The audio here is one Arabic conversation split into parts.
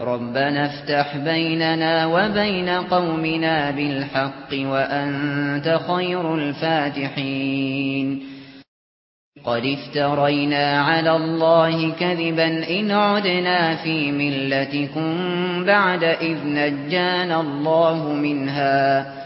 ربنا افتح بيننا وبين قومنا بالحق وأنت خير الفاتحين. قد افترينا على الله كذبا إن عدنا في ملتكم بعد إذ نجانا الله منها.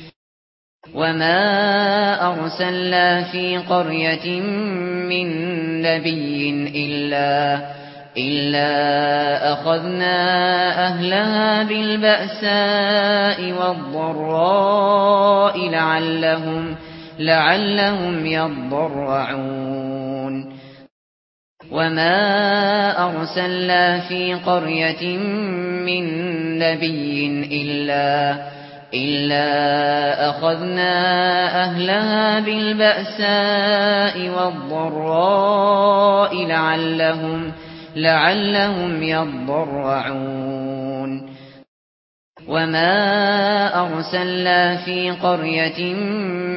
وما أرسلنا في قرية من نبي إلا إلا أخذنا أهلها بالبأساء والضراء لعلهم لعلهم يضرعون وما أرسلنا في قرية من نبي إلا إلا أخذنا أهلها بالبأساء والضراء لعلهم, لعلهم يضرعون وما أرسلنا في قرية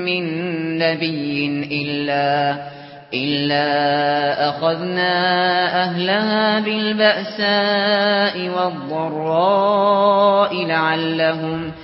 من نبي إلا إلا أخذنا أهلها بالبأساء والضراء لعلهم يضرعون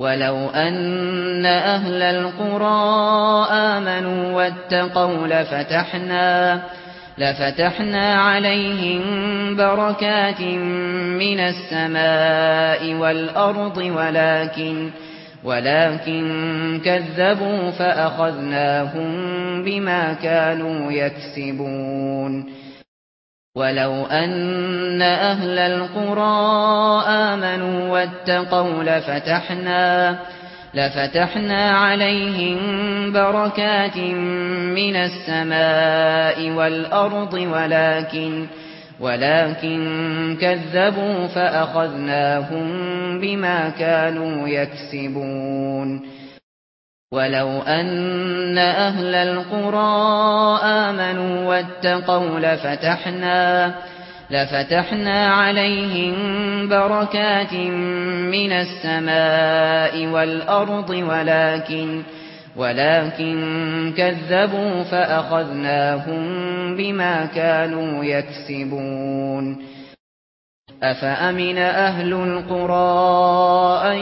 ولو ان أهل القرى امنوا واتقوا لفتحنا لفتحنا عليهم بركات من السماء والارض ولكن ولكن كذبوا فاخذناهم بما كانوا يكسبون ولو ان أهل القرى امنوا واتقوا لفتحنا لفتحنا عليهم بركات من السماء والارض ولكن ولكن كذبوا فاخذناهم بما كانوا يكسبون ولو ان أهل القرى امنوا واتقوا لفتحنا لفتحنا عليهم بركات من السماء والارض ولكن ولكن كذبوا فاخذناهم بما كانوا يكسبون أفأمن أهل القرى أن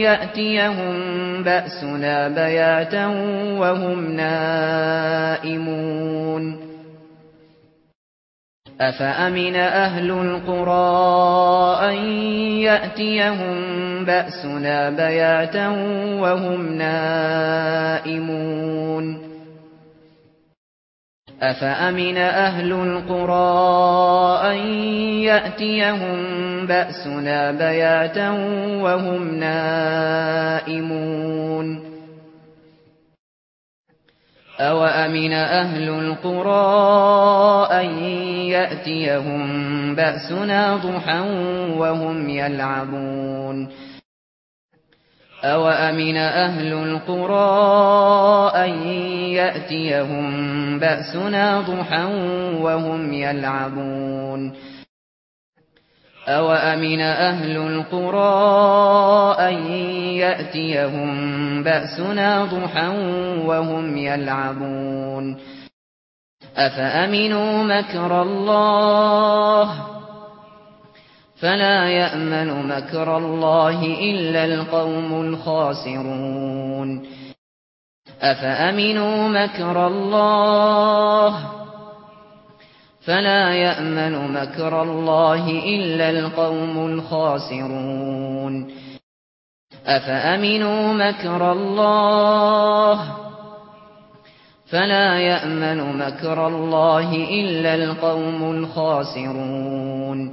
يأتيهم بأسنا بياتا وهم نائمون أفأمن أهل القرى أن يأتيهم بأسنا بياتا وهم نائمون أفأمن أهل القرى أن يأتيهم بأسنا بياتا وهم نائمون أو أمن أهل القرى أن يأتيهم بأسنا ضحا وهم يلعبون أو أمن أهل القرى أن يأتيهم بأسنا ضحا وهم يلعبون أو أمن أهل القرى أن يأتيهم بأسنا ضحا وهم يلعبون أفأمنوا مكر الله فلا يأمن مكر الله إلا القوم الخاسرون أفأمنوا مكر الله فلا يأمن مكر الله إلا القوم الخاسرون أفأمنوا مكر الله فلا يأمن مكر الله إلا القوم الخاسرون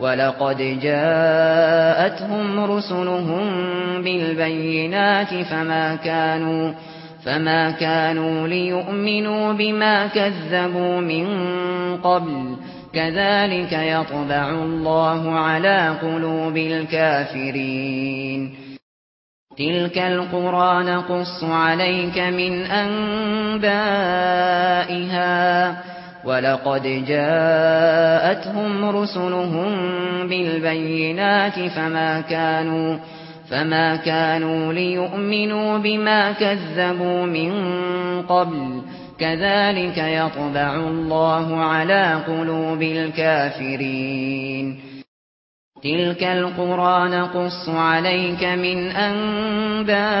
ولقد جاءتهم رسلهم بالبينات فما كانوا فما كانوا ليؤمنوا بما كذبوا من قبل كذلك يطبع الله على قلوب الكافرين. تلك القرى نقص عليك من أنبائها ولقد جاءتهم رسلهم بالبينات فما كانوا فما كانوا ليؤمنوا بما كذبوا من قبل. كذلك يطبع الله على قلوب الكافرين. تلك القرى نقص عليك من أنبائها.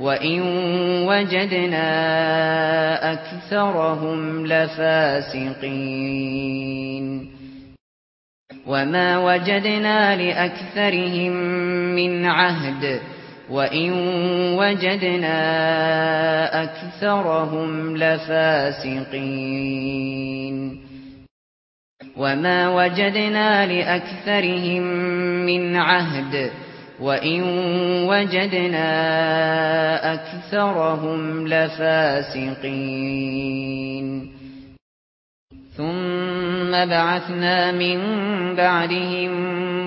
وَإِن وَجَدْنَا أَكْثَرَهُمْ لَفَاسِقِينَ وَمَا وَجَدْنَا لِأَكْثَرِهِمْ مِنْ عَهْدٍ وَإِن وَجَدْنَا أَكْثَرَهُمْ لَفَاسِقِينَ وَمَا وَجَدْنَا لِأَكْثَرِهِمْ مِنْ عَهْدٍ وَإِن وَجَدْنَا أَكْثَرَهُمْ لَفَاسِقِينَ ثُمَّ بَعَثْنَا مِن بَعْدِهِم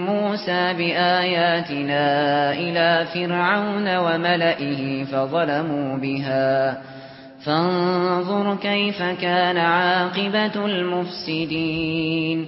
مُوسَى بِآيَاتِنَا إِلَى فِرْعَوْنَ وَمَلَئِهِ فَظَلَمُوا بِهَا فَانظُرْ كَيْفَ كَانَ عَاقِبَةُ الْمُفْسِدِينَ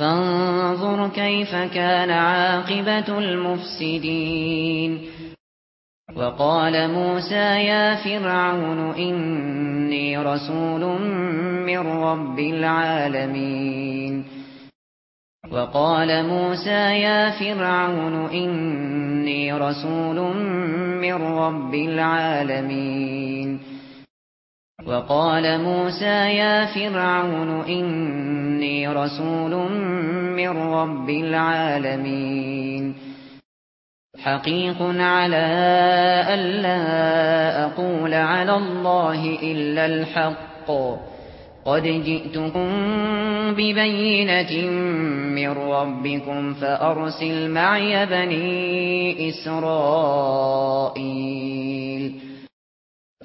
فانظر كيف كان عاقبة المفسدين. وقال موسى يا فرعون إني رسول من رب العالمين. وقال موسى يا فرعون إني رسول من رب العالمين. وقال موسى يا فرعون إني إني رسول من رب العالمين. حقيق على ألا أقول على الله إلا الحق. قد جئتكم ببينة من ربكم فأرسل معي بني إسرائيل.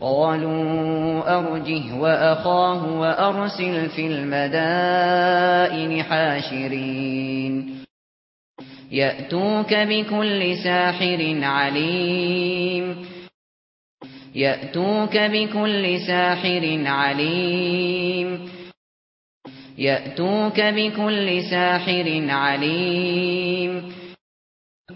قالوا أرجه وأخاه وأرسل في المدائن حاشرين. يأتوك بكل ساحر عليم. يأتوك بكل ساحر عليم. يأتوك بكل ساحر عليم.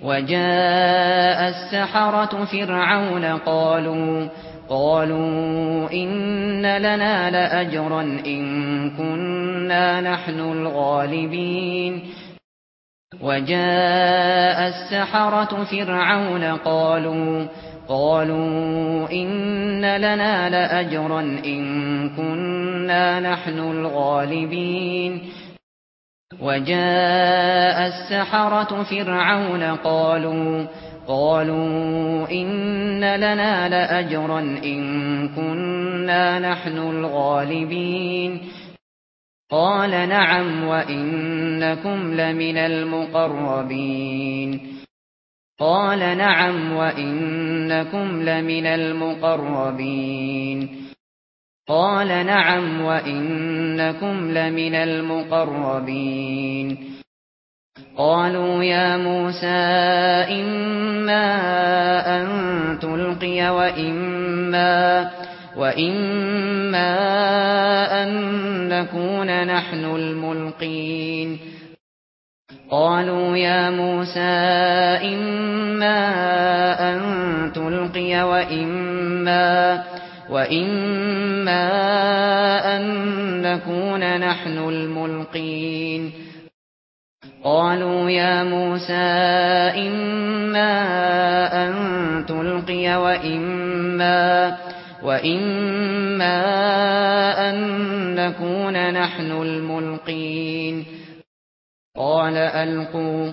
وجاء السحرة فرعون قالوا قالوا إن لنا لأجرا إن كنا نحن الغالبين. وجاء السحرة فرعون قالوا قالوا إن لنا لأجرا إن كنا نحن الغالبين. وجاء السحرة فرعون قالوا قالوا إن لنا لأجرا إن كنا نحن الغالبين. قال نعم وإنكم لمن المقربين. قال نعم وإنكم لمن المقربين. قال نعم وإنكم لمن المقربين. قالوا يا موسى إما أن تلقي وإما, وإما أن نكون نحن الملقين. قالوا يا موسى إما أن تلقي وإما أن وَإِمَّا أَن نَّكُونَ نَحْنُ الْمُلْقِينَ قَالُوا يَا مُوسَى إِمَّا أَن تُلْقِيَ وَإِمَّا وَإِمَّا أَن نَّكُونَ نَحْنُ الْمُلْقِينَ قَالَ أَلْقُوا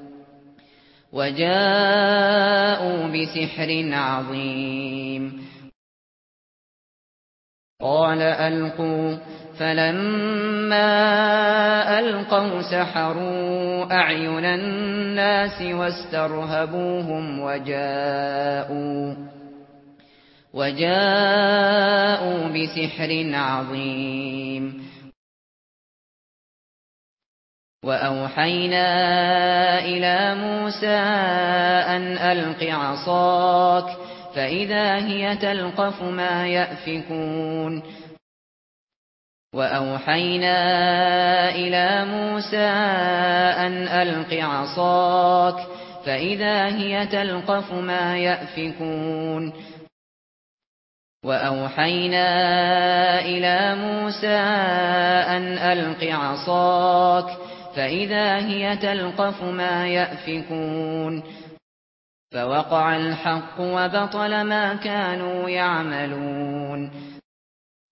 وجاءوا بسحر عظيم. قال ألقوا فلما ألقوا سحروا أعين الناس واسترهبوهم وجاءوا وجاءوا بسحر عظيم. وَأَوْحَيْنَا إِلَى مُوسَى أَنْ أَلْقِ عَصَاكَ فَإِذَا هِيَ تَلْقَفُ مَا يَأْفِكُونَ وَأَوْحَيْنَا إِلَى مُوسَى أَنْ أَلْقِ عَصَاكَ فَإِذَا هِيَ تَلْقَفُ مَا يَأْفِكُونَ وَأَوْحَيْنَا إِلَى مُوسَى أَنْ أَلْقِ عَصَاكَ فإذا هي تلقف ما يأفكون فوقع الحق وبطل ما كانوا يعملون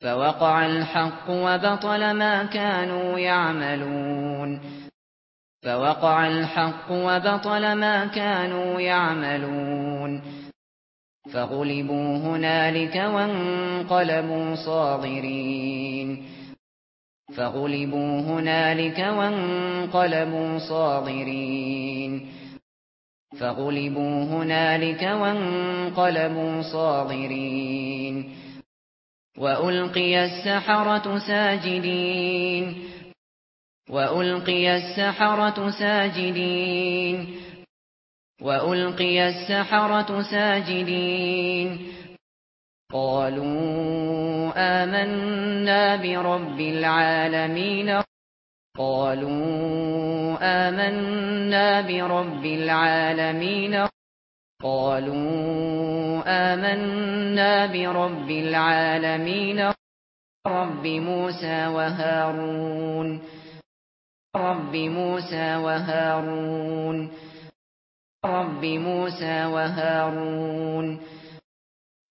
فوقع الحق وبطل ما كانوا يعملون فوقع الحق وبطل ما كانوا يعملون فغلبوا هنالك وانقلبوا صاغرين فغلبوا هنالك وانقلبوا صاغرين. فغلبوا هنالك وانقلبوا صاغرين. وألقي السحرة ساجدين. وألقي السحرة ساجدين. وألقي السحرة ساجدين. قالوا آمنا برب العالمين. قالوا آمنا برب العالمين. قالوا آمنا برب العالمين. رب موسى وهارون. رب موسى وهارون. رب موسى وهارون. رب موسى وهارون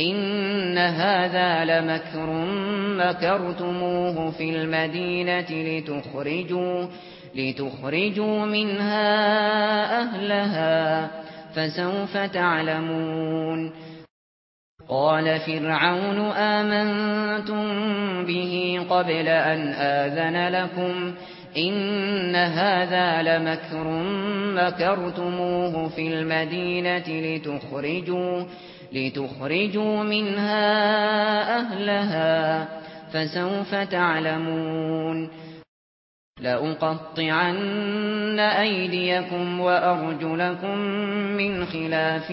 ان هذا لمكر مكرتموه في المدينة لتخرجوا لتخرجوا منها اهلها فسوف تعلمون. قال فرعون آمنتم به قبل أن آذن لكم؟ إن هذا لمكر مكرتموه في المدينة لتخرجوا منها لِتُخْرِجُوا مِنْهَا أَهْلَهَا فَسَوْفَ تَعْلَمُونَ. لَأُقَطِّعَنَّ أَيْدِيَكُمْ وَأَرْجُلَكُمْ مِنْ خِلَافٍ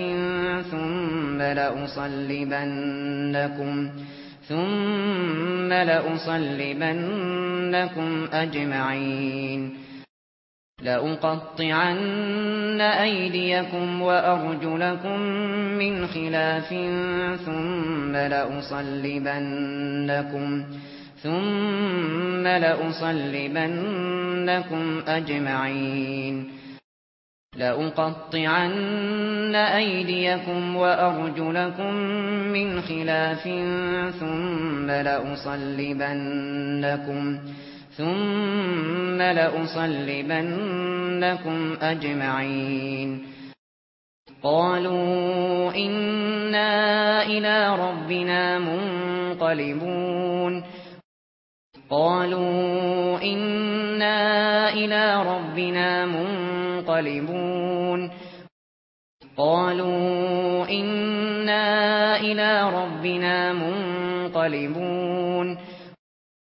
ثُمَّ لَأُصَلِّبَنَّكُمْ ثُمَّ لَأُصَلِّبَنَّكُمْ أَجْمَعِينَ. لأقطعن أيديكم وأرجلكم من خلاف ثم لأصلبنكم ثم لأصلبنكم أجمعين. لأقطعن أيديكم وأرجلكم من خلاف ثم لأصلبنكم أجمعين ثُمَّ لَأُصَلِّبَنَّكُمْ أَجْمَعِينَ قَالُوا إِنَّا إِلَى رَبِّنَا مُنقَلِبُونَ قَالُوا إِنَّا إِلَى رَبِّنَا مُنقَلِبُونَ قَالُوا إِنَّا إِلَى رَبِّنَا مُنقَلِبُونَ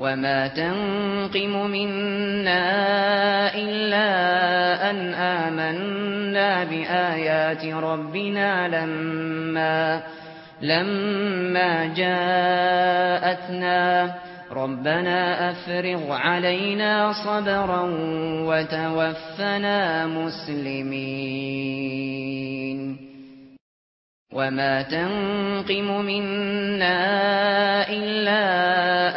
وما تنقم منا إلا أن آمنا بآيات ربنا لما لما جاءتنا ربنا أفرغ علينا صبرا وتوفنا مسلمين وما تنقم منا إلا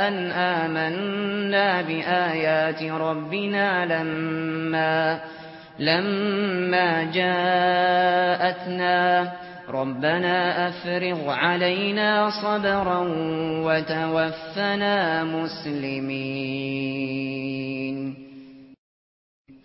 أن آمنا بآيات ربنا لما لما جاءتنا ربنا أفرغ علينا صبرا وتوفنا مسلمين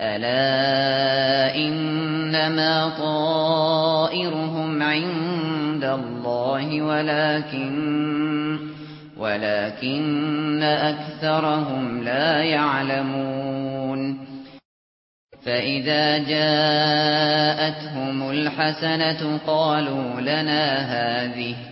الا انما طائرهم عند الله ولكن ولكن اكثرهم لا يعلمون فاذا جاءتهم الحسنه قالوا لنا هذه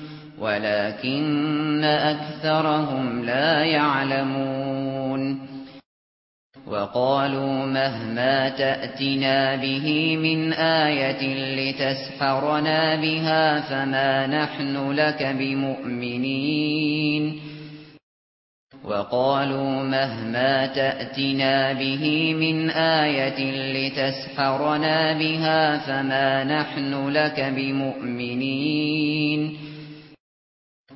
ولكن أكثرهم لا يعلمون وقالوا مهما تأتنا به من آية لتسحرنا بها فما نحن لك بمؤمنين وقالوا مهما تأتنا به من آية لتسحرنا بها فما نحن لك بمؤمنين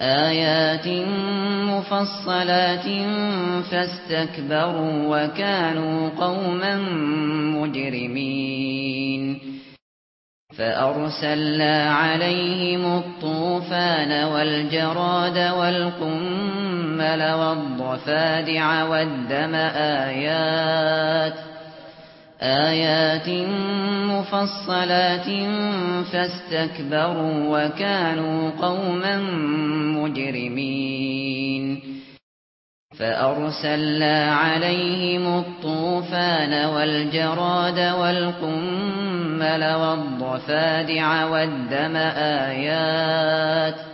آيات مفصلات فاستكبروا وكانوا قوما مجرمين. فأرسلنا عليهم الطوفان والجراد والقمل والضفادع والدم آيات آيات مفصلات فاستكبروا وكانوا قوما مجرمين. فأرسلنا عليهم الطوفان والجراد والقمل والضفادع والدم آيات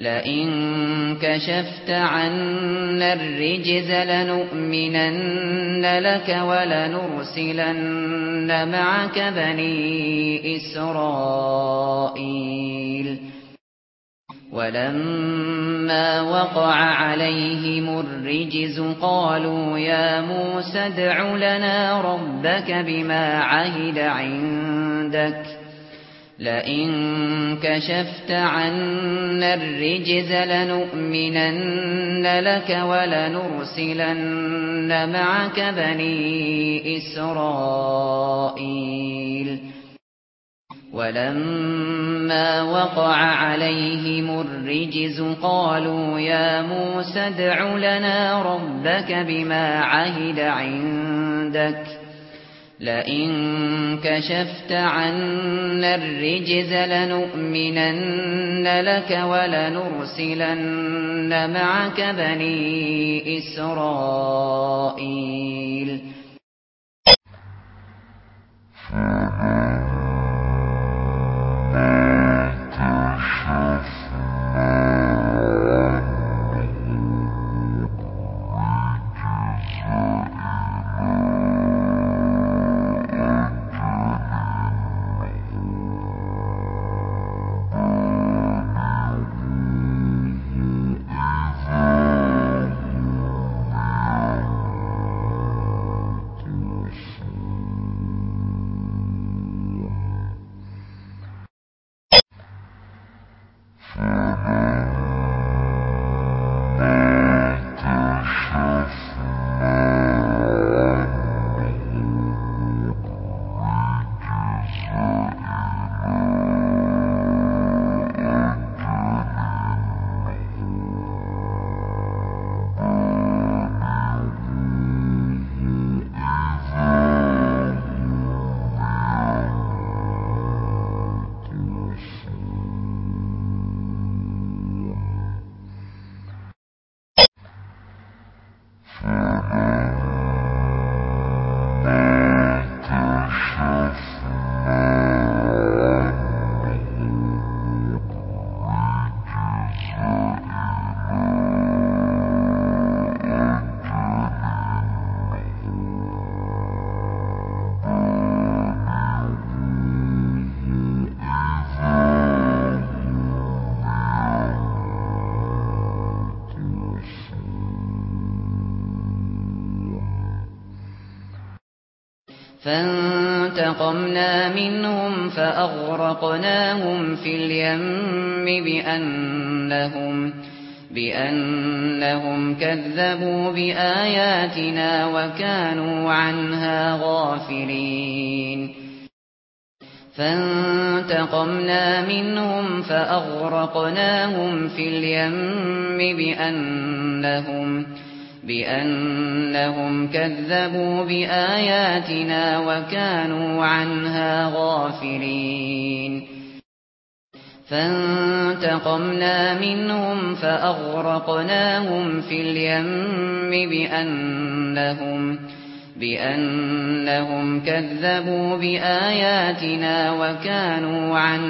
لئن كشفت عنا الرجز لنؤمنن لك ولنرسلن معك بني إسرائيل. ولما وقع عليهم الرجز قالوا يا موسى ادع لنا ربك بما عهد عندك. لئن كشفت عنا الرجز لنؤمنن لك ولنرسلن معك بني إسرائيل. ولما وقع عليهم الرجز قالوا يا موسى ادع لنا ربك بما عهد عندك. لئن كشفت عنا الرجز لنؤمنن لك ولنرسلن معك بني إسرائيل. فَمَا تَشَفْتَ فانتقمنا منهم فأغرقناهم في اليم بأنهم بأنهم كذبوا بآياتنا وكانوا عنها غافلين فانتقمنا منهم فأغرقناهم في اليم بأنهم بأنهم كذبوا بآياتنا وكانوا عَنْهَا غَافِلِينَ. فَانْتَقَمْنَا مِنْهُمْ فَأَغْرَقْنَاهُمْ فِي الْيَمِّ بِأَنَّهُمْ بِأَنَّهُمْ كَذَّبُوا بِآيَاتِنَا وَكَانُوا عَنْ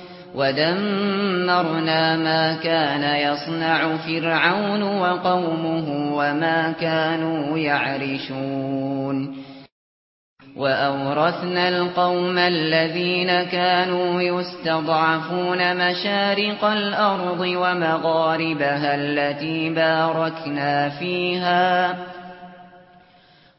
ودمرنا ما كان يصنع فرعون وقومه وما كانوا يعرشون وأورثنا القوم الذين كانوا يستضعفون مشارق الأرض ومغاربها التي باركنا فيها ومغاربها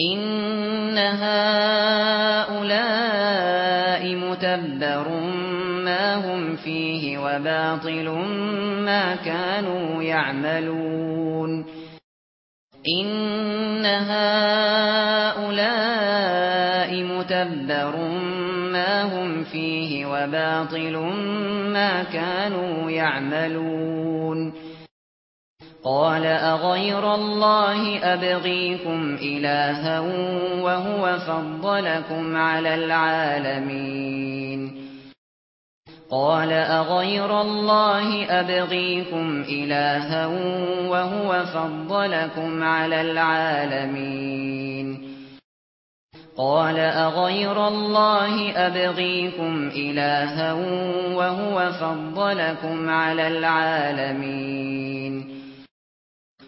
ان هؤلاء متبر ما هم فيه وباطل ما كانوا يعملون ان هؤلاء متبر ما هم فيه وباطل ما كانوا يعملون قال أغير الله أبغيكم إلها وهو فضلكم على العالمين. قال أغير الله أبغيكم إلها وهو فضلكم على العالمين. قال أغير الله أبغيكم إلها وهو فضلكم على العالمين.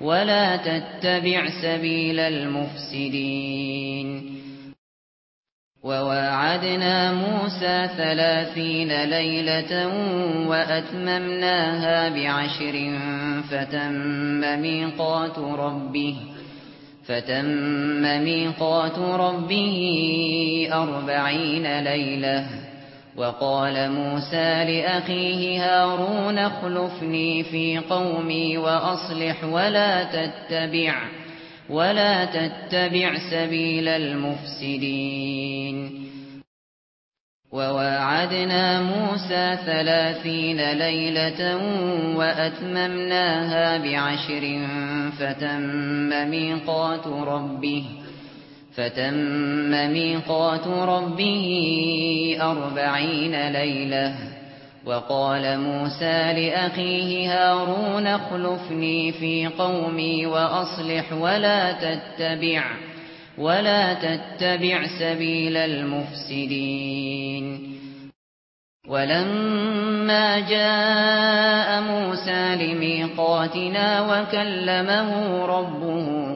ولا تتبع سبيل المفسدين وواعدنا موسى ثلاثين ليلة وأتممناها بعشر فتم ميقات ربه فتم ميقات ربه أربعين ليلة وقال موسى لأخيه هارون اخلفني في قومي وأصلح ولا تتبع ولا تتبع سبيل المفسدين. وواعدنا موسى ثلاثين ليلة وأتممناها بعشر فتم ميقات ربه. فتم ميقات ربه أربعين ليلة وقال موسى لأخيه هارون اخلفني في قومي وأصلح ولا تتبع ولا تتبع سبيل المفسدين ولما جاء موسى لميقاتنا وكلمه ربه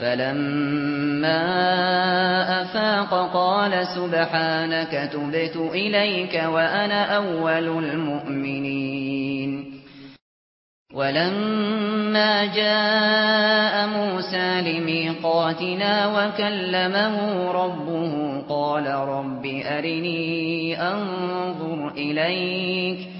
فَلَمَّا أَفَاقَ قَالَ سُبْحَانَكَ تُبْتُ إِلَيْكَ وَأَنَا أَوَّلُ الْمُؤْمِنِينَ. وَلَمَّا جَاءَ مُوسَى لِمِيقَاتِنَا وَكَلَّمَهُ رَبُّهُ قَالَ رَبِّ أَرِنِي أَنظُرْ إِلَيْكَ.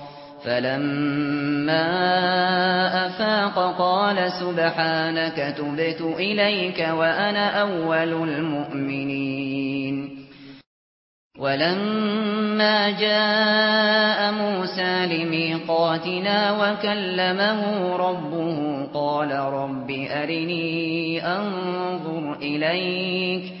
فَلَمَّا أَفَاقَ قَالَ سُبْحَانَكَ تُبْتُ إِلَيْكَ وَأَنَا أَوَّلُ الْمُؤْمِنِينَ. وَلَمَّا جَاءَ مُوسَى لِمِيقَاتِنَا وَكَلَّمَهُ رَبُّهُ قَالَ رَبِّ أَرِنِي أَنظُرْ إِلَيْكَ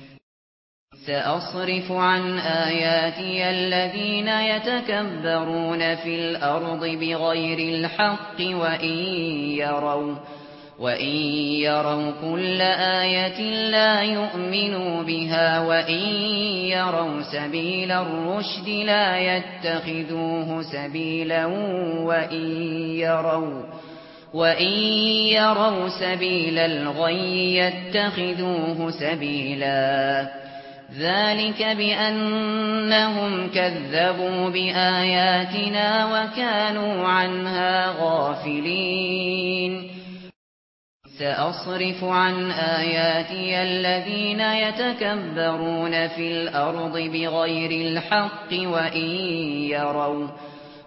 سأصرف عن آياتي الذين يتكبرون في الأرض بغير الحق وإن يروا وَإِن يَرَوْا كُلَّ آيَةٍ لَّا يُؤْمِنُوا بِهَا وَإِن يَرَوْا سَبِيلَ الرُّشْدِ لَا يَتَّخِذُوهُ سَبِيلًا وَإِن يَرَوْا وَإِن يَرَوْا سَبِيلَ الْغَيِّ يَتَّخِذُوهُ سَبِيلًا. ذلك بأنهم كذبوا بآياتنا وكانوا عنها غافلين سأصرف عن آياتي الذين يتكبرون في الأرض بغير الحق وإن يروا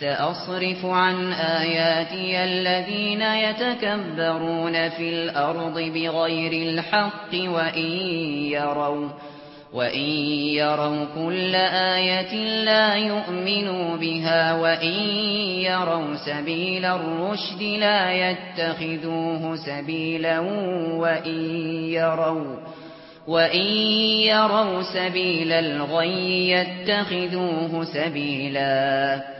سأصرف عن آياتي الذين يتكبرون في الأرض بغير الحق وإن يروا, وإن يروا كل آية لا يؤمنوا بها وإن يروا سبيل الرشد لا يتخذوه سبيلا وإن يروا وَإِن يَرَوْا سَبِيلَ الْغَيِّ يَتَّخِذُوهُ سَبِيلًا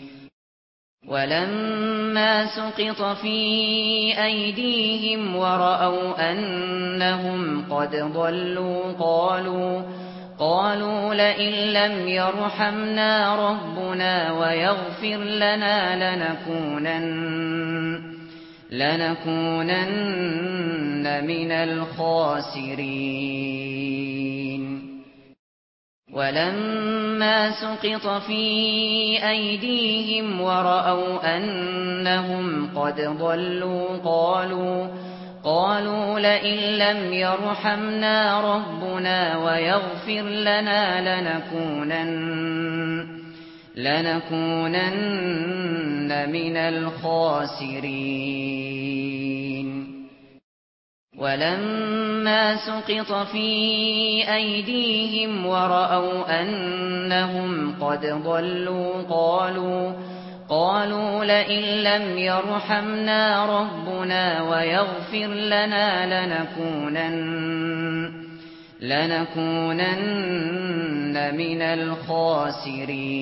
ولما سقط في أيديهم ورأوا أنهم قد ضلوا قالوا قالوا لئن لم يرحمنا ربنا ويغفر لنا لنكونن لنكونن من الخاسرين. ولما سقط في أيديهم ورأوا أنهم قد ضلوا قالوا قالوا لئن لم يرحمنا ربنا ويغفر لنا لنكونن لنكونن من الخاسرين ولما سقط في أيديهم ورأوا أنهم قد ضلوا قالوا قالوا لئن لم يرحمنا ربنا ويغفر لنا لنكونن لنكونن من الخاسرين.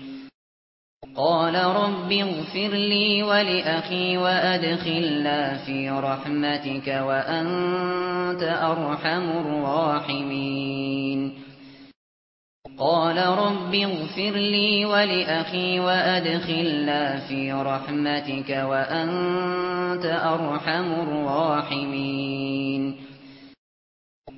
قال رب اغفر لي ولأخي وأدخلنا في رحمتك وأنت أرحم الراحمين. قال رب اغفر لي ولأخي وأدخلنا في رحمتك وأنت أرحم الراحمين.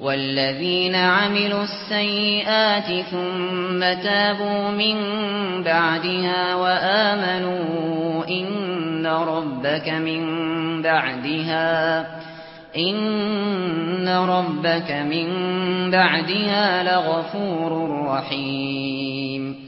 والذين عملوا السيئات ثم تابوا من بعدها وآمنوا إن ربك من بعدها إن ربك من بعدها لغفور رحيم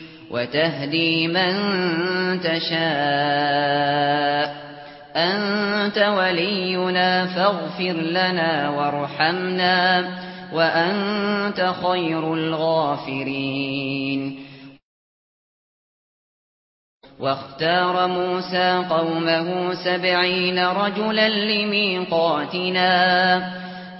وتهدي من تشاء. أنت ولينا فاغفر لنا وارحمنا وأنت خير الغافرين. واختار موسى قومه سبعين رجلا لميقاتنا.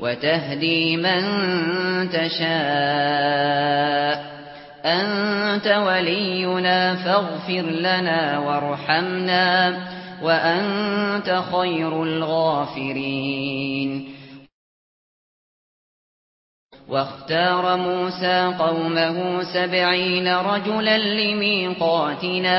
وتهدي من تشاء. أنت ولينا فاغفر لنا وارحمنا وأنت خير الغافرين. واختار موسى قومه سبعين رجلا لميقاتنا.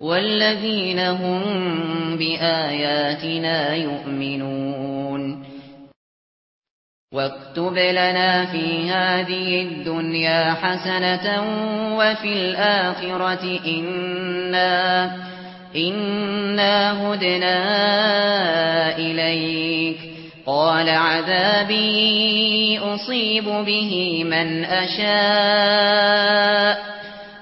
والذين هم بآياتنا يؤمنون واكتب لنا في هذه الدنيا حسنة وفي الآخرة إنا, إنا هدنا إليك قال عذابي أصيب به من أشاء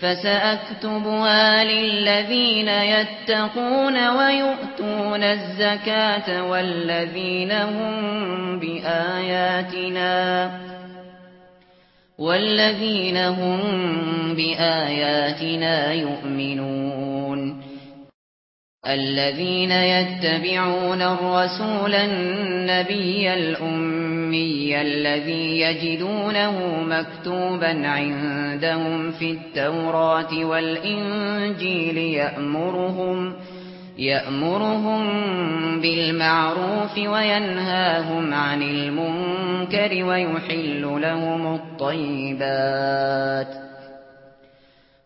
فَسَأَكْتُبُهَا لِلَّذِينَ يَتَّقُونَ وَيُؤْتُونَ الزَّكَاةَ وَالَّذِينَ هُمْ بِآيَاتِنَا وَالَّذِينَ هُمْ بِآيَاتِنَا يُؤْمِنُونَ الَّذِينَ يَتَّبِعُونَ الرَّسُولَ النَّبِيَّ الْأُمِّيَّ الأمي الذي يجدونه مكتوبا عندهم في التوراة والإنجيل يأمرهم يأمرهم بالمعروف وينهاهم عن المنكر ويحل لهم الطيبات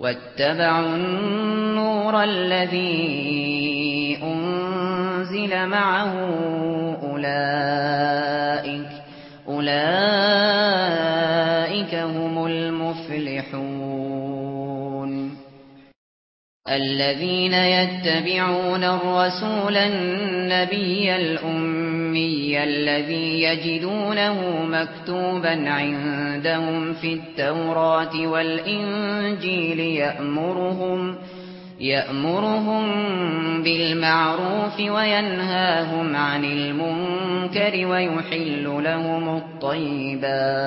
واتبعوا النور الذي أنزل معه أولئك أولئك هم المفلحون. الذين يتبعون الرسول النبي الأمي الأمي الذي يجدونه مكتوبا عندهم في التوراة والإنجيل يأمرهم يأمرهم بالمعروف وينهاهم عن المنكر ويحل لهم الطيبات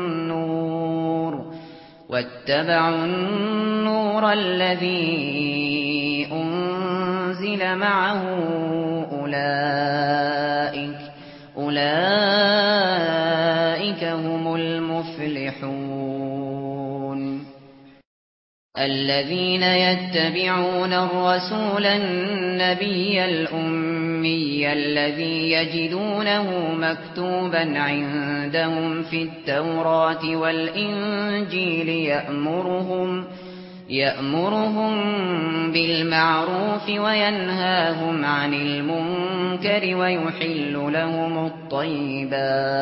واتبعوا النور الذي أنزل معه أولئك أولئك هم المفلحون. الذين يتبعون الرسول النبي الأمي الأمي الذي يجدونه مكتوبا عندهم في التوراة والإنجيل يأمرهم يأمرهم بالمعروف وينهاهم عن المنكر ويحل لهم الطيبات.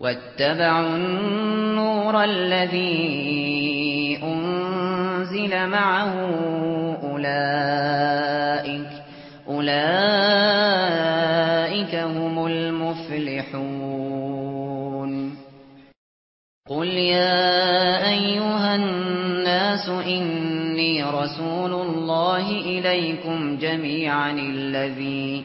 واتبعوا النور الذي أنزل معه أولئك أولئك هم المفلحون. قل يا أيها الناس إني رسول الله إليكم جميعا الذي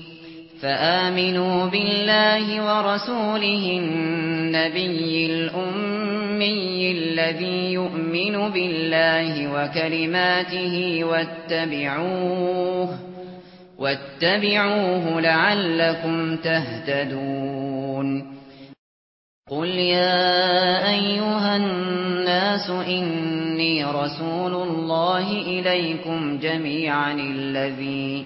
فآمنوا بالله ورسوله النبي الأمي الذي يؤمن بالله وكلماته واتبعوه واتبعوه لعلكم تهتدون قل يا أيها الناس إني رسول الله إليكم جميعا الذي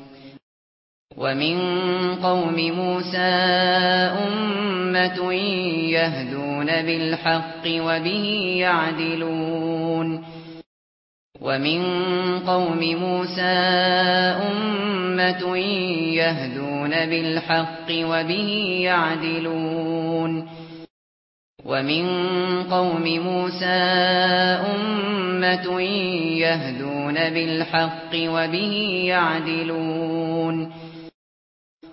وَمِن قَوْمِ مُوسَى أُمَّةٌ يَهْدُونَ بِالْحَقِّ وَبِهِ يَعْدِلُونَ وَمِن قَوْمِ مُوسَى أُمَّةٌ يَهْدُونَ بِالْحَقِّ وَبِهِ يَعْدِلُونَ وَمِن قَوْمِ مُوسَى أُمَّةٌ يَهْدُونَ بِالْحَقِّ وَبِهِ يَعْدِلُونَ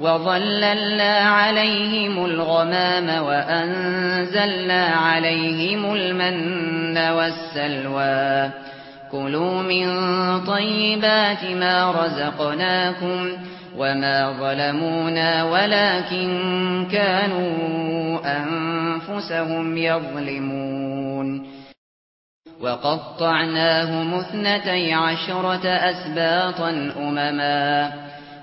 وَظَلَّلْنَا عَلَيْهِمُ الْغَمَامَ وَأَنزَلْنَا عَلَيْهِمُ الْمَنَّ وَالسَّلْوَى كُلُوا مِن طَيِّبَاتِ مَا رَزَقْنَاكُمْ وَمَا ظَلَمُونَا وَلَكِن كَانُوا أَنفُسَهُمْ يَظْلِمُونَ وَقَطَّعْنَاهُمْ اثْنَتَيْ عَشْرَةَ أَسْبَاطًا أُمَمًا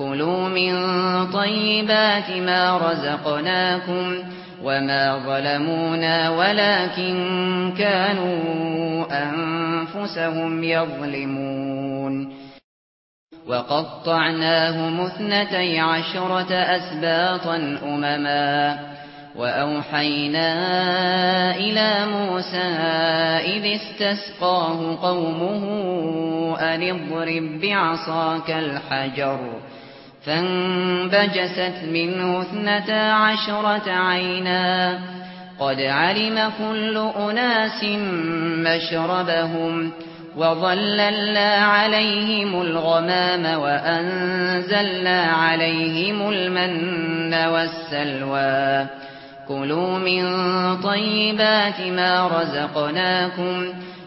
كُلُوا مِن طَيِّبَاتِ مَا رَزَقْنَاكُمْ وَمَا ظَلَمُونَا وَلَكِن كَانُوا أَنفُسَهُمْ يَظْلِمُونَ وَقَطَّعْنَاهُمْ اثْنَتَيْ عَشْرَةَ أَسْبَاطًا أُمَمًا وَأَوْحَيْنَا إِلَى مُوسَى إِذِ اسْتَسْقَاهُ قَوْمُهُ أَنِ اضْرِب بِّعَصَاكَ الْحَجَرَ فانبجست منه اثنتا عشرة عينا. قد علم كل أناس مشربهم وظللنا عليهم الغمام وأنزلنا عليهم المن والسلوى. كلوا من طيبات ما رزقناكم وَأَنزِلْنَا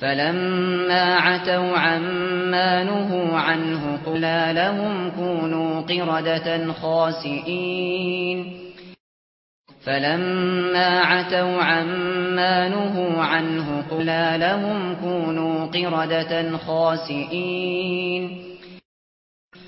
فَلَمَّا عَتَوْا عَمَّا نُهُوا عَنْهُ قُلْنَا لَهُمْ كُونُوا قِرَدَةً خَاسِئِينَ. فَلَمَّا عَتَوْا عَمَّا نُهُوا عَنْهُ قُلْنَا لَهُمْ كُونُوا قِرَدَةً خَاسِئِينَ.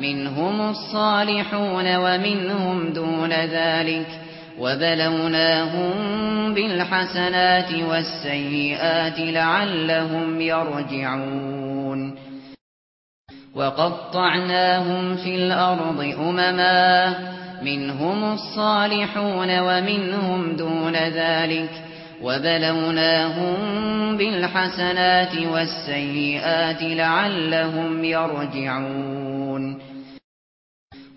منهم الصالحون ومنهم دون ذلك وبلوناهم بالحسنات والسيئات لعلهم يرجعون وقطعناهم في الأرض أمما منهم الصالحون ومنهم دون ذلك وبلوناهم بالحسنات والسيئات لعلهم يرجعون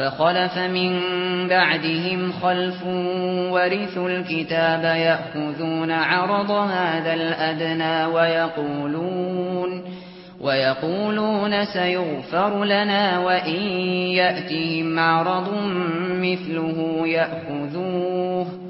فخلف من بعدهم خلف ورثوا الكتاب يأخذون عرض هذا الأدنى ويقولون ويقولون سيغفر لنا وإن يأتيهم عرض مثله يأخذوه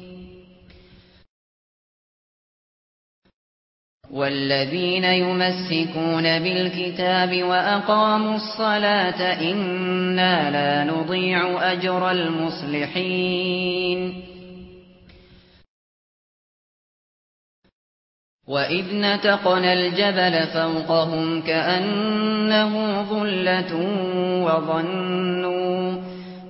والذين يمسكون بالكتاب وأقاموا الصلاة إنا لا نضيع أجر المصلحين. وَإِذْ نَتَقْنَا الْجَبَلَ فَوْقَهُمْ كَأَنَّهُ ظُلَّةٌ وَظَنُّوا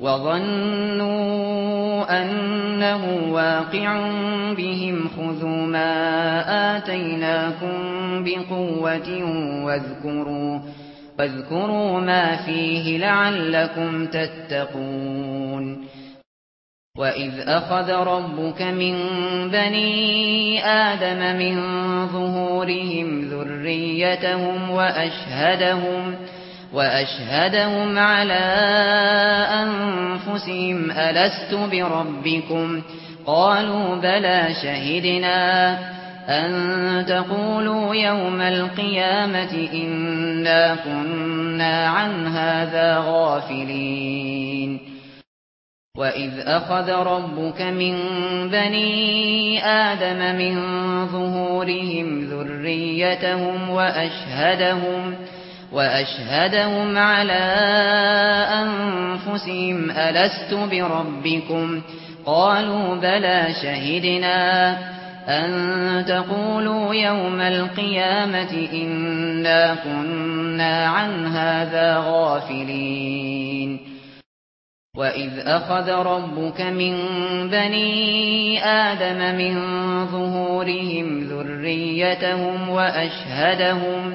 وَظَنُّوا أَنَّهُ وَاقِعٌ بِهِمْ خُذُوا مَا آتَيْنَاكُمْ بِقُوَّةٍ وَاذْكُرُوا فاذكروا ما فيه لعلكم تتقون وَإِذْ أَخَذَ رَبُّكَ مِنْ بَنِي آدَمَ مِنْ ظُهُورِهِمْ ذُرِّيَّتَهُمْ وَأَشْهَدَهُمْ وَأَشْهَدَهُمْ وأشهدهم على أنفسهم ألست بربكم قالوا بلى شهدنا أن تقولوا يوم القيامة إنا كنا عن هذا غافلين وَإِذْ أَخَذَ رَبُّكَ مِنْ بَنِي آدَمَ مِنْ ظُهُورِهِمْ ذُرِّيَّتَهُمْ وَأَشْهَدَهُمْ وأشهدهم على أنفسهم ألست بربكم قالوا بلى شهدنا أن تقولوا يوم القيامة إنا كنا عن هذا غافلين وَإِذْ أَخَذَ رَبُّكَ مِنْ بَنِي آدَمَ مِنْ ظُهُورِهِمْ ذُرِّيَّتَهُمْ وَأَشْهَدَهُمْ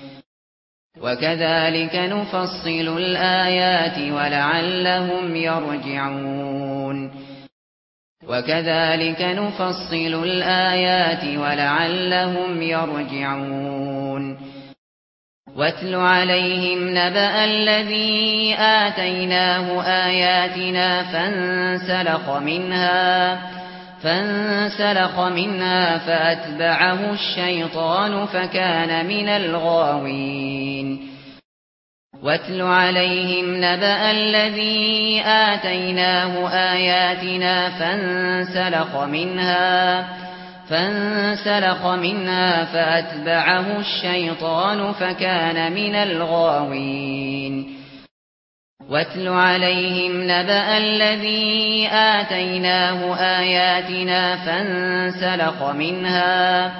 وَكَذَلِكَ نُفَصِّلُ الْآيَاتِ وَلَعَلَّهُمْ يَرْجِعُونَ وَكَذَلِكَ نُفَصِّلُ الْآيَاتِ وَلَعَلَّهُمْ يَرْجِعُونَ وَاتْلُ عَلَيْهِمْ نَبَأَ الَّذِي آتَيْنَاهُ آيَاتِنَا فَانْسَلَخَ مِنْهَا فانسلخ منها فأتبعه الشيطان فكان من الغاوين. واتل عليهم نبأ الذي آتيناه آياتنا فانسلخ منها فانسلخ منها فأتبعه الشيطان فكان من الغاوين. وَاتْلُ عَلَيْهِمْ نَبَأَ الَّذِي آتَيْنَاهُ آيَاتِنَا فَانْسَلَخَ مِنْهَا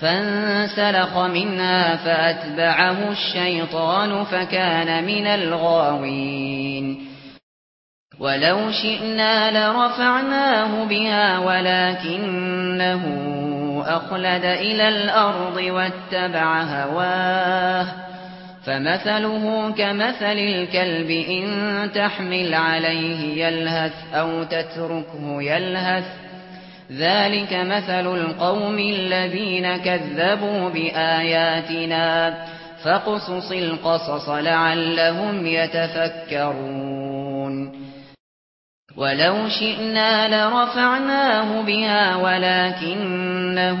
فَانْسَلَخَ مِنْهَا فَأَتْبَعَهُ الشَّيْطَانُ فَكَانَ مِنَ الْغَاوِينَ. وَلَوْ شِئْنَا لَرَفَعْنَاهُ بِهَا وَلَكِنَّهُ أَخْلَدَ إِلَى الْأَرْضِ وَاتَّبَعَ هَوَاهُ. فمثله كمثل الكلب إن تحمل عليه يلهث أو تتركه يلهث ذلك مثل القوم الذين كذبوا بآياتنا فقصص القصص لعلهم يتفكرون ولو شئنا لرفعناه بها ولكنه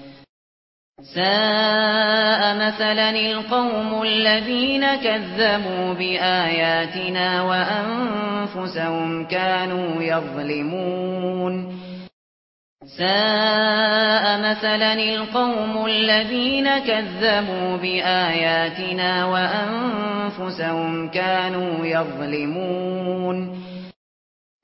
ساء مثلا القوم الذين كذبوا بآياتنا وأنفسهم كانوا يظلمون. ساء مثلا القوم الذين كذبوا بآياتنا وأنفسهم كانوا يظلمون.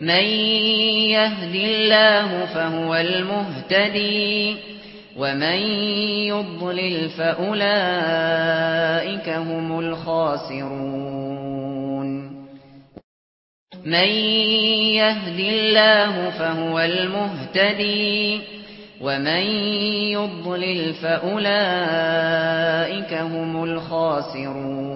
من يهد الله فهو المهتدي ومن يضلل فأولئك هم الخاسرون. من يهد الله فهو المهتدي ومن يضلل فأولئك هم الخاسرون.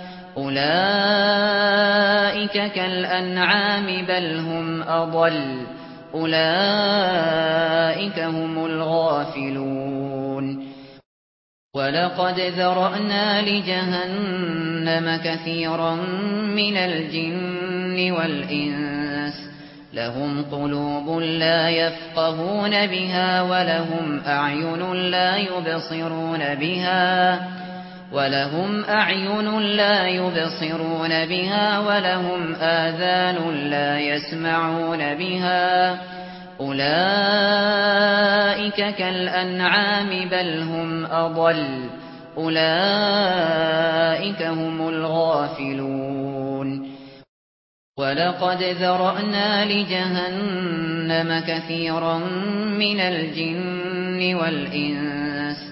أولئك كالأنعام بل هم أضل. أولئك هم الغافلون. ولقد ذرأنا لجهنم كثيرا من الجن والإنس. لهم قلوب لا يفقهون بها ولهم أعين لا يبصرون بها. ولهم اعين لا يبصرون بها ولهم اذان لا يسمعون بها اولئك كالانعام بل هم اضل اولئك هم الغافلون ولقد ذرأنا لجهنم كثيرا من الجن والانس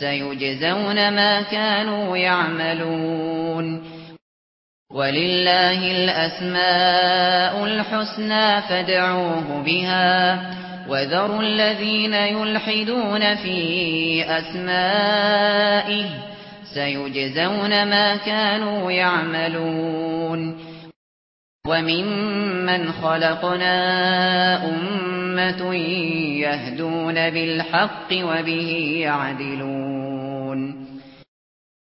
سيجزون ما كانوا يعملون ولله الأسماء الحسنى فادعوه بها وذروا الذين يلحدون في أسمائه سيجزون ما كانوا يعملون وَمِمَّنْ خَلَقْنَا أُمَّةً يَهْدُونَ بِالْحَقِّ وَبِهِ يَعْدِلُونَ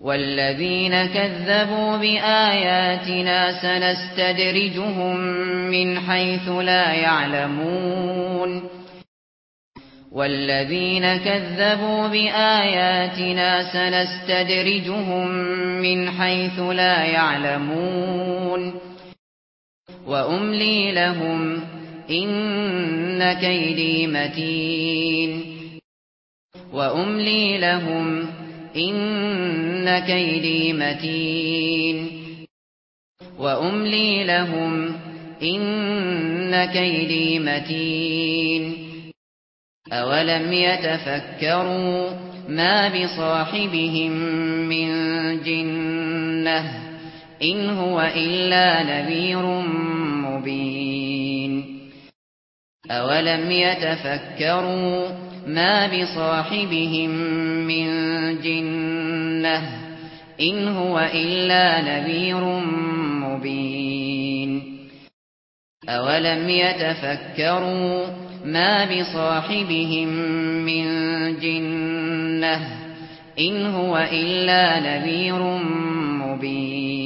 والذين كذبوا بآياتنا سنستدرجهم من حيث لا يعلمون والذين كذبوا بآياتنا سنستدرجهم من حيث لا يعلمون وأملي لهم إن كيدي متين وأملي لهم إن ان كيدي متين واملي لهم ان كيدي متين اولم يتفكروا ما بصاحبهم من جنة ان هو الا نذير مبين اولم يتفكروا ما بصاحبهم من الجنة إن هو إلا نذير مبين. أولم يتفكروا ما بصاحبهم من جنة إن هو إلا نبير مبين.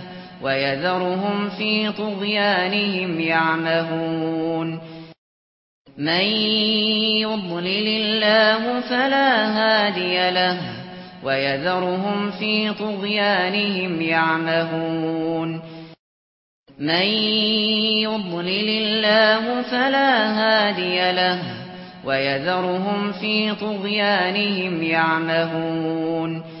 ويذرهم في طغيانهم يعمهون من يضلل الله فلا هادي له ويذرهم في طغيانهم يعمهون من يضلل الله فلا هادي له ويذرهم في طغيانهم يعمهون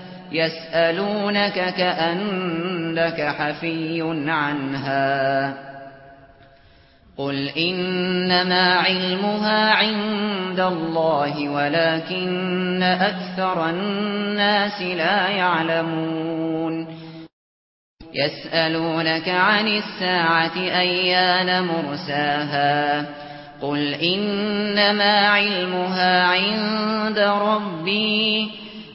يسألونك كأنك حفي عنها. قل إنما علمها عند الله ولكن أكثر الناس لا يعلمون. يسألونك عن الساعة أيان مرساها. قل إنما علمها عند ربي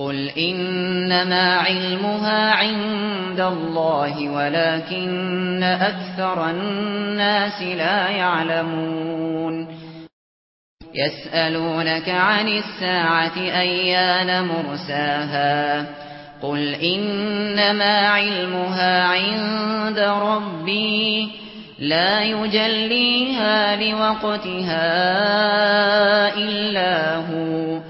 قل انما علمها عند الله ولكن أكثر الناس لا يعلمون يسالونك عن الساعة ايان مرساها قل انما علمها عند ربي لا يجليها لوقتها الا هو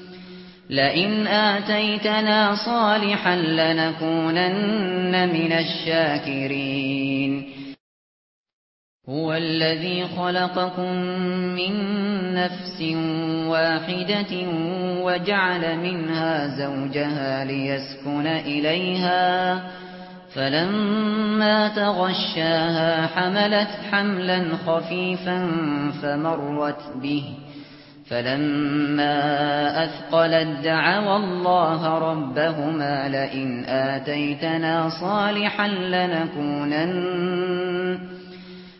لئن آتيتنا صالحا لنكونن من الشاكرين. هو الذي خلقكم من نفس واحدة وجعل منها زوجها ليسكن إليها. فلما تغشاها حملت حملا خفيفا فمرت به. فَلَمَّا أَثْقَلَت دَّعَوَا اللَّهَ رَبَّهُمَا لَئِنْ آتَيْتَنَا صَالِحًا لَّنَكُونَنَّ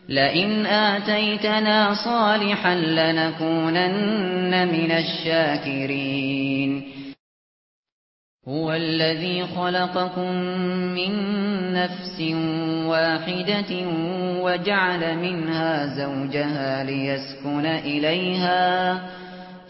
لَئِنْ آتَيْتَنَا صَالِحًا لَّنَكُونَنَّ مِنَ الشَّاكِرِينَ. هُوَ الَّذِي خَلَقَكُم مِّن نَّفْسٍ وَاحِدَةٍ وَجَعَلَ مِنْهَا زَوْجَهَا لِيَسْكُنَ إِلَيْهَا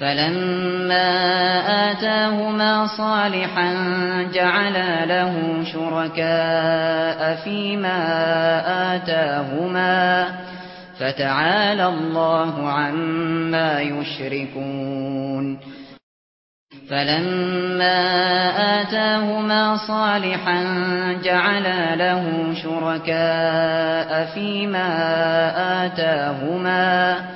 فَلَمَّا آتَاهُمَا صَالِحًا جَعَلَا لَهُ شُرَكَاءَ فِيمَا آتَاهُمَا فَتَعَالَى اللَّهُ عَمَّا يُشْرِكُونَ. فَلَمَّا آتَاهُمَا صَالِحًا جَعَلَا لَهُ شُرَكَاءَ فِيمَا آتَاهُمَا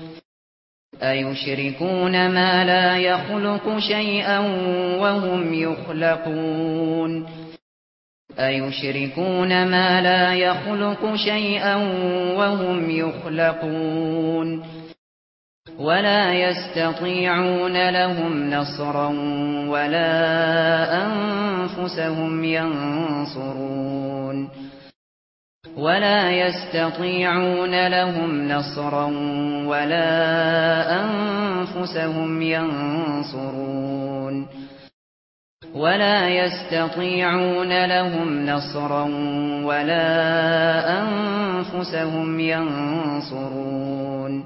أيشركون ما لا يخلق شيئا وهم يخلقون أيشركون ما لا يخلق شيئا وهم يخلقون ولا يستطيعون لهم نصرا ولا أنفسهم ينصرون ولا يستطيعون لهم نصرا ولا أنفسهم ينصرون. ولا يستطيعون لهم نصرا ولا أنفسهم ينصرون.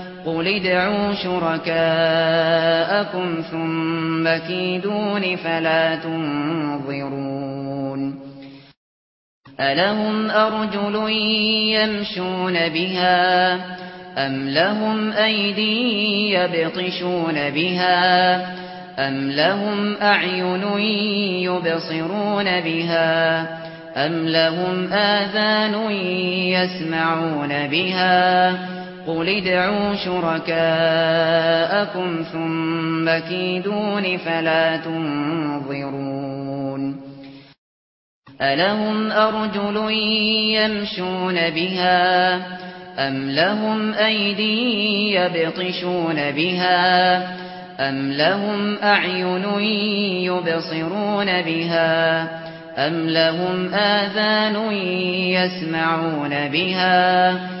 قل ادعوا شركاءكم ثم كيدون فلا تنظرون ألهم أرجل يمشون بها أم لهم أيدي يبطشون بها أم لهم أعين يبصرون بها أم لهم آذان يسمعون بها قل ادعوا شركاءكم ثم كيدون فلا تنظرون ألهم أرجل يمشون بها أم لهم أيدي يبطشون بها أم لهم أعين يبصرون بها أم لهم آذان يسمعون بها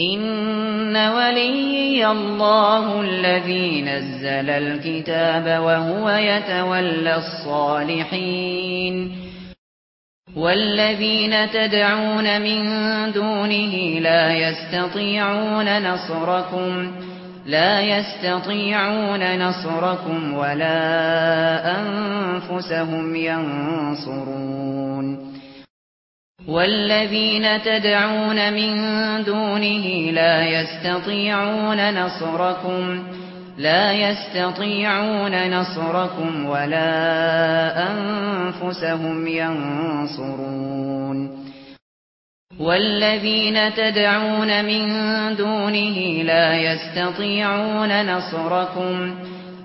ان ولي الله الذي نزل الكتاب وهو يتولى الصالحين والذين تدعون من دونه لا يستطيعون نصركم لا يستطيعون نصركم ولا انفسهم ينصرون والذين تدعون من دونه لا يستطيعون نصركم لا يستطيعون نصركم ولا أنفسهم ينصرون. والذين تدعون من دونه لا يستطيعون نصركم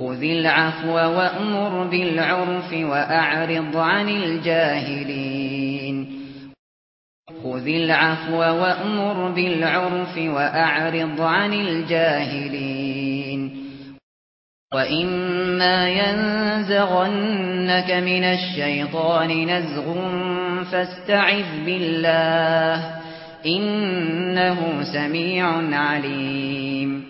خذ العفو وأمر بالعرف وأعرض عن الجاهلين خذ العفو وأمر بالعرف وأعرض عن الجاهلين وَإِمَّا يَنزَغَنَّكَ مِنَ الشَّيْطَانِ نَزْغٌ فَاسْتَعِذْ بِاللَّهِ إِنَّهُ سَمِيعٌ عَلِيمٌ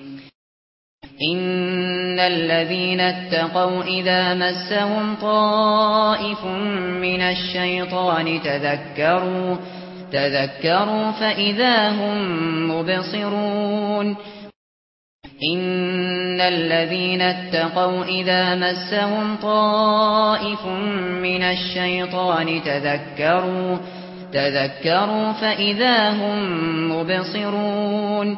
ان الذين اتقوا اذا مسهم طائف من الشيطان تذكروا تذكروا فاذا هم مبصرون. ان الذين اتقوا اذا مسهم طائف من الشيطان تذكروا تذكروا فاذا هم مبصرون.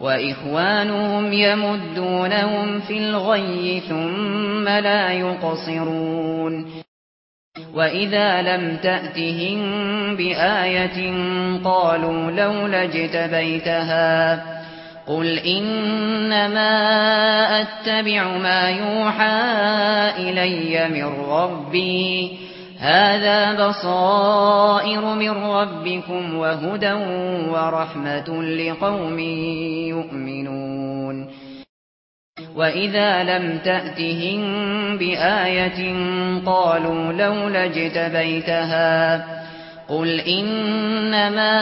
وَإِخْوَانُهُمْ يَمُدُّونَهُمْ فِي الْغَيِّ ثُمَّ لَا يُقْصِرُونَ وَإِذَا لَمْ تَأْتِهِمْ بِآيَةٍ قَالُوا لَوْلَا اجْتَبَيْتَهَا قُلْ إِنَّمَا أَتَّبِعُ مَا يُوحَى إِلَيَّ مِنْ رَبِّي هذا بصائر من ربكم وهدى ورحمة لقوم يؤمنون وإذا لم تأتهم بآية قالوا لولا اجتبيتها قل إنما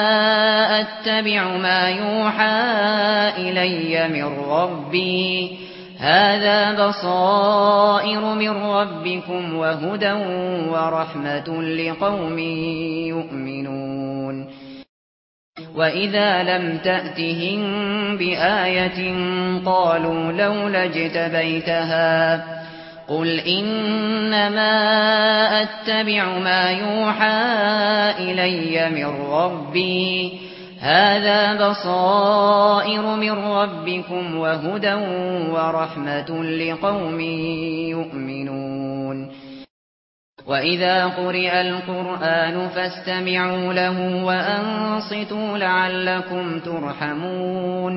أتبع ما يوحى إلي من ربي هذا بصائر من ربكم وهدى ورحمة لقوم يؤمنون. وإذا لم تأتهم بآية قالوا لولا اجتبيتها قل إنما أتبع ما يوحى إلي من ربي هذا بصائر من ربكم وهدى ورحمة لقوم يؤمنون. وإذا قرئ القرآن فاستمعوا له وأنصتوا لعلكم ترحمون.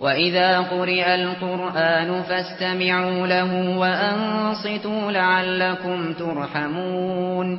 وإذا قرئ القرآن فاستمعوا له وأنصتوا لعلكم ترحمون.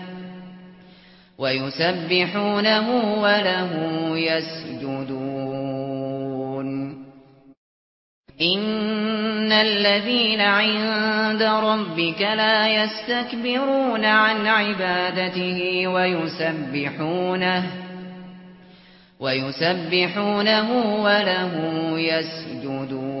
ويسبحونه وله يسجدون ان الذين عند ربك لا يستكبرون عن عبادته ويسبحونه ويسبحونه وله يسجدون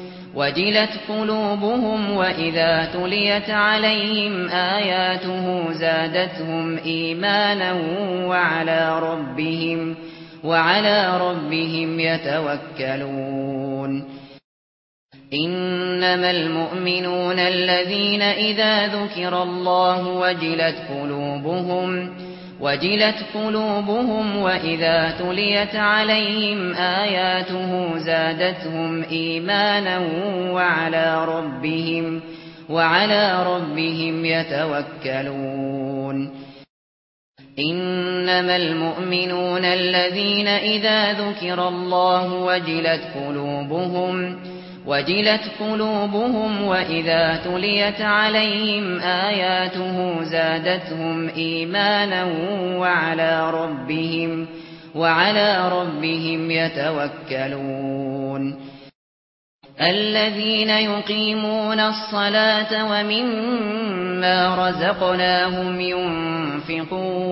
وجلت قلوبهم وإذا تليت عليهم آياته زادتهم إيمانا وعلى ربهم وعلى ربهم يتوكلون. إنما المؤمنون الذين إذا ذكر الله وجلت قلوبهم وجلت قلوبهم وإذا تليت عليهم آياته زادتهم إيمانا وعلى ربهم وعلى ربهم يتوكلون. إنما المؤمنون الذين إذا ذكر الله وجلت قلوبهم وجلت قلوبهم وإذا تليت عليهم آياته زادتهم إيمانا وعلى ربهم وعلى ربهم يتوكلون الذين يقيمون الصلاة ومما رزقناهم ينفقون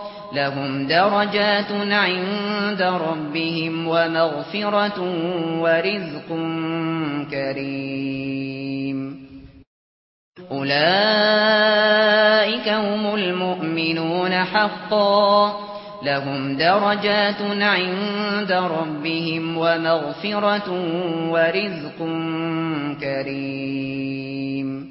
لهم درجات عند ربهم ومغفرة ورزق كريم. أولئك هم المؤمنون حقا. لهم درجات عند ربهم ومغفرة ورزق كريم.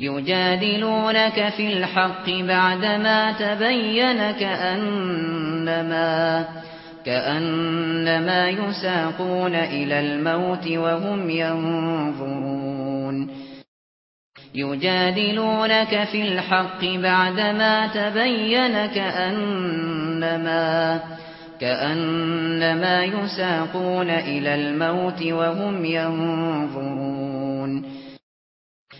يجادلونك في الحق بعدما تبين كأنما كأنما يساقون إلى الموت وهم ينظرون. يجادلونك في الحق بعدما تبين كأنما كأنما يساقون إلى الموت وهم ينظرون.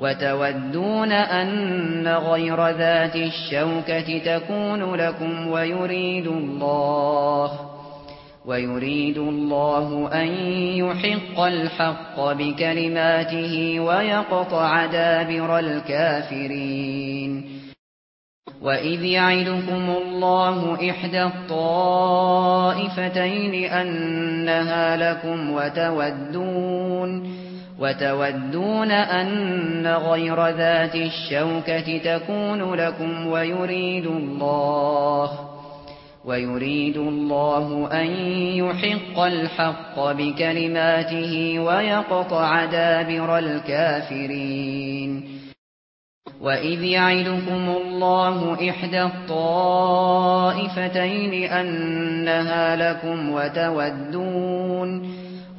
وتودون أن غير ذات الشوكة تكون لكم ويريد الله ويريد الله أن يحق الحق بكلماته ويقطع دابر الكافرين. وَإِذْ يَعِدُكُمُ اللَّهُ إِحْدَى الطَّائِفَتَيْنِ أَنَّهَا لَكُمْ وَتَوَدُّونَ وتودون أن غير ذات الشوكة تكون لكم ويريد الله ويريد الله أن يحق الحق بكلماته ويقطع دابر الكافرين. وَإِذْ يَعِدُكُمُ اللَّهُ إِحْدَى الطَّائِفَتَيْنِ أَنَّهَا لَكُمْ وَتَوَدُّونَ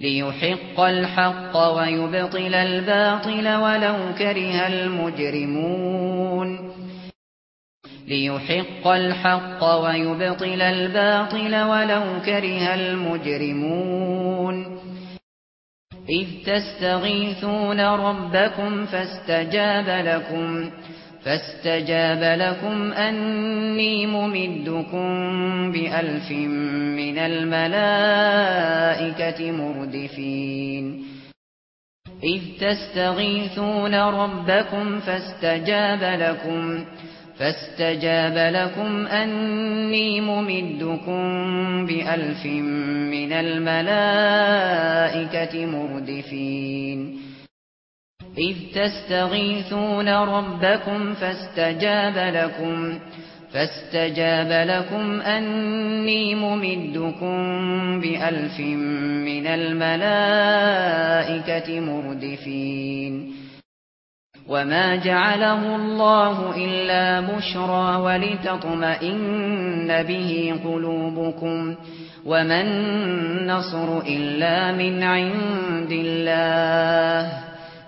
ليحق الحق ويبطل الباطل ولو كره المجرمون ليحق الحق ويبطل الباطل ولو كره المجرمون إذ تستغيثون ربكم فاستجاب لكم فاستجاب لكم فاستجاب لكم أني ممدكم بألف من الملائكة مردفين. إذ تستغيثون ربكم فاستجاب لكم فاستجاب لكم أني ممدكم بألف من الملائكة مردفين. إذ تستغيثون ربكم فاستجاب لكم فاستجاب لكم أني ممدكم بألف من الملائكة مردفين وما جعله الله إلا بشرى ولتطمئن به قلوبكم وما النصر إلا من عند الله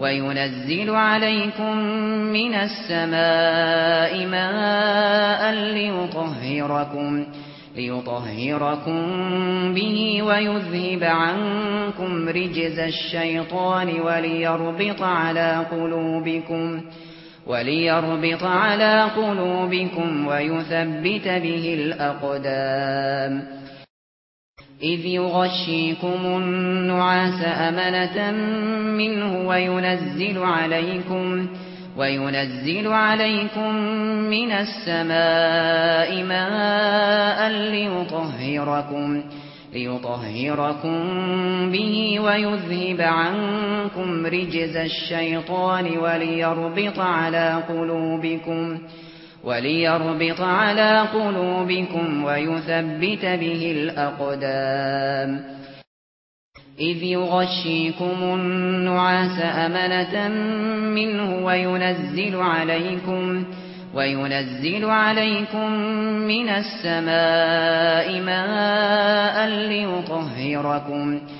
وَيُنَزِّلُ عَلَيْكُمْ مِنَ السَّمَاءِ مَاءً لِيُطَهِّرَكُمْ لِيُطَهِّرَكُمْ بِهِ وَيُذْهِبَ عَنكُمْ رِجْزَ الشَّيْطَانِ وَلِيَرْبِطَ عَلَى قُلُوبِكُمْ وَلِيَرْبِطَ عَلَى قُلُوبِكُمْ وَيُثَبِّتَ بِهِ الْأَقْدَامَ إذ يغشيكم النعاس أمنة منه وينزل عليكم وينزل عليكم من السماء ماء ليطهركم ليطهركم به ويذهب عنكم رجز الشيطان وليربط على قلوبكم ويذهب وليربط على قلوبكم ويثبت به الأقدام. إذ يغشيكم النعاس أمنة منه وينزل عليكم وينزل عليكم من السماء ماء ليطهركم بِهِ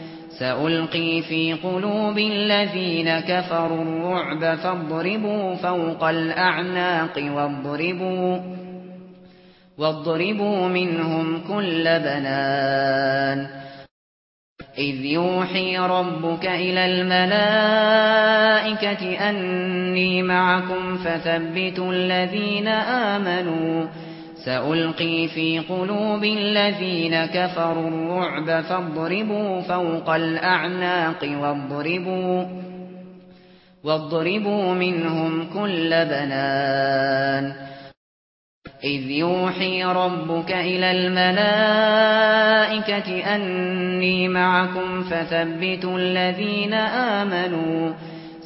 سألقي في قلوب الذين كفروا الرعب فاضربوا فوق الأعناق واضربوا واضربوا منهم كل بنان إذ يوحي ربك إلى الملائكة أني معكم فثبتوا الذين آمنوا سألقي في قلوب الذين كفروا الرعب فاضربوا فوق الأعناق واضربوا واضربوا منهم كل بنان. إذ يوحي ربك إلى الملائكة أني معكم فثبتوا الذين آمنوا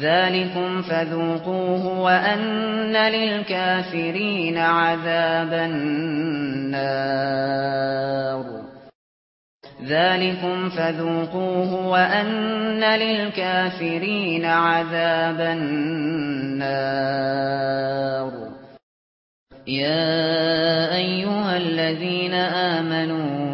ذلكم فذوقوه وأن للكافرين عذاب النار. ذلكم فذوقوه وأن للكافرين عذاب النار. يا أيها الذين آمنوا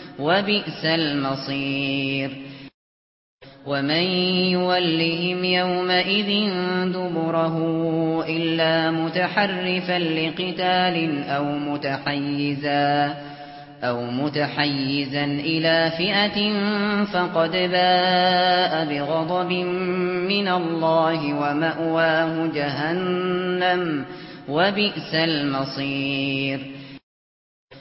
وبئس المصير. ومن يولهم يومئذ دبره إلا متحرفا لقتال أو متحيزا أو متحيزا إلى فئة فقد باء بغضب من الله ومأواه جهنم وبئس المصير.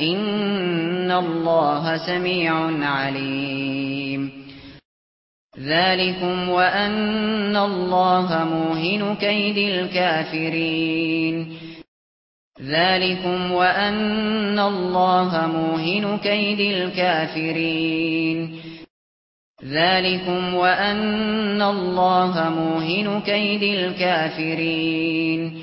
ان الله سميع عليم ذلكم وان الله موهن كيد الكافرين ذلكم وان الله موهن كيد الكافرين ذلكم وان الله موهن كيد الكافرين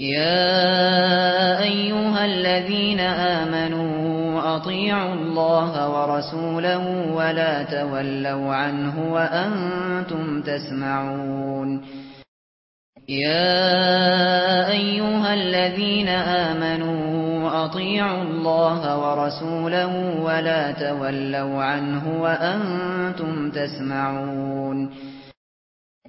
يا ايها الذين امنوا اطيعوا الله ورسوله ولا تولوا عنه وأنتم تسمعون يا ايها الذين امنوا اطيعوا الله ورسوله ولا تولوا عنه وأنتم تسمعون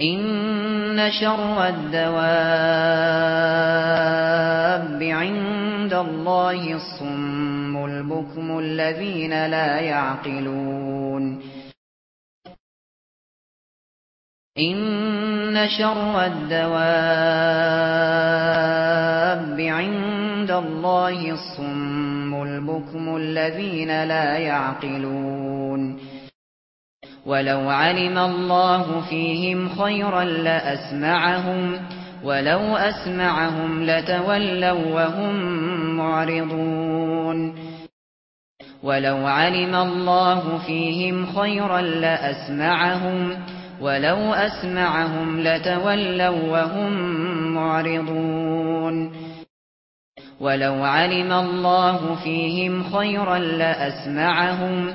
ان شر الدواب عند الله الصم البكم الذين لا يعقلون ان شر الدواب عند الله الصم البكم الذين لا يعقلون ولو علم الله فيهم خيرا لأسمعهم ولو أسمعهم لتولوا وهم معرضون. ولو علم الله فيهم خيرا لأسمعهم ولو أسمعهم لتولوا وهم معرضون. ولو علم الله فيهم خيرا لأسمعهم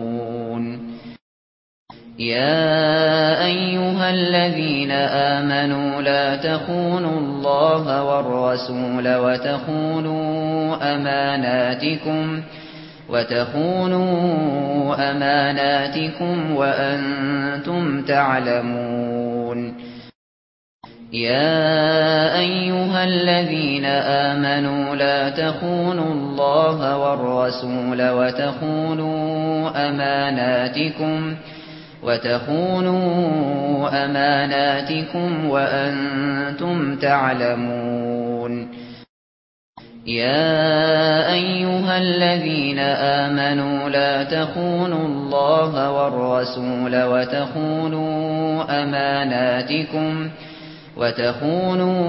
يا ايها الذين امنوا لا تخونوا الله والرسول وتخونوا اماناتكم وتخونوا اماناتكم وأنتم تعلمون يا ايها الذين امنوا لا تخونوا الله والرسول وتخونوا اماناتكم وتخونوا وتخونوا أماناتكم وأنتم تعلمون. يا أيها الذين آمنوا لا تخونوا الله والرسول وتخونوا أماناتكم وتخونوا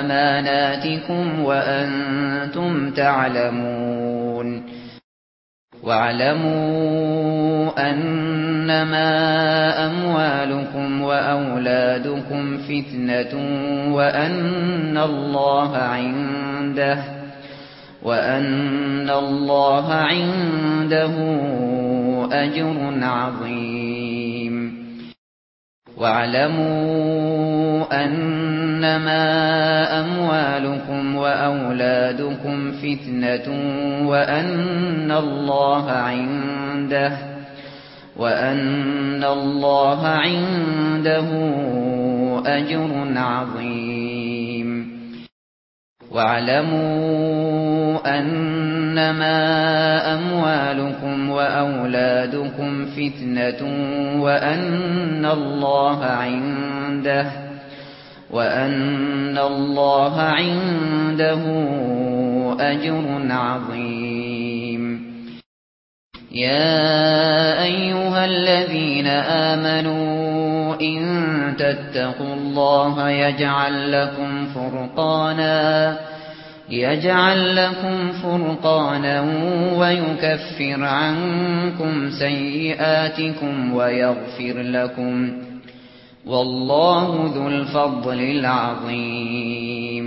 أماناتكم وأنتم تعلمون. واعلموا أنما أموالكم وأولادكم فتنة وأن الله عنده وأن الله عنده أجر عظيم واعلموا أنما أموالكم وأولادكم فتنة وأن الله عنده وأن الله عنده أجر عظيم واعلموا أنما أموالكم وأولادكم فتنة وأن الله عنده وأن الله عنده أجر عظيم. يا أيها الذين آمنوا وَإِن تَتَّقُوا اللَّهَ يَجْعَل لَّكُمْ فُرْقَانًا يَجْعَل لَّكُمْ فُرْقَانًا وَيُكَفِّرْ عَنكُمْ سَيِّئَاتِكُمْ وَيَغْفِرْ لَكُمْ وَاللَّهُ ذُو الْفَضْلِ الْعَظِيمِ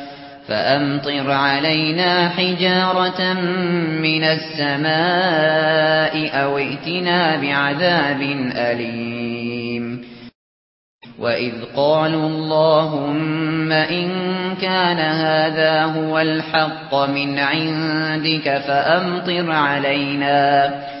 فأمطر علينا حجارة من السماء أو ائتنا بعذاب أليم وإذ قالوا اللهم إن كان هذا هو الحق من عندك فأمطر علينا حجارة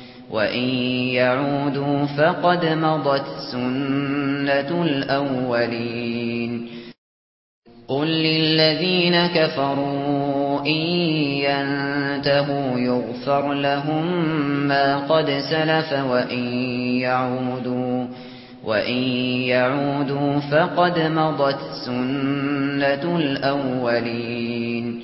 وَإِن يَعُودُوا فَقَدْ مَضَتْ سُنَّةُ الْأَوَّلِينَ قُل لِّلَّذِينَ كَفَرُوا إِن يَنتَهُوا يُغْفَرْ لَهُم مَّا قَدْ سَلَفَ وَإِن يَعُودُوا وَإِن يَعُودُوا فَقَدْ مَضَتْ سُنَّةُ الْأَوَّلِينَ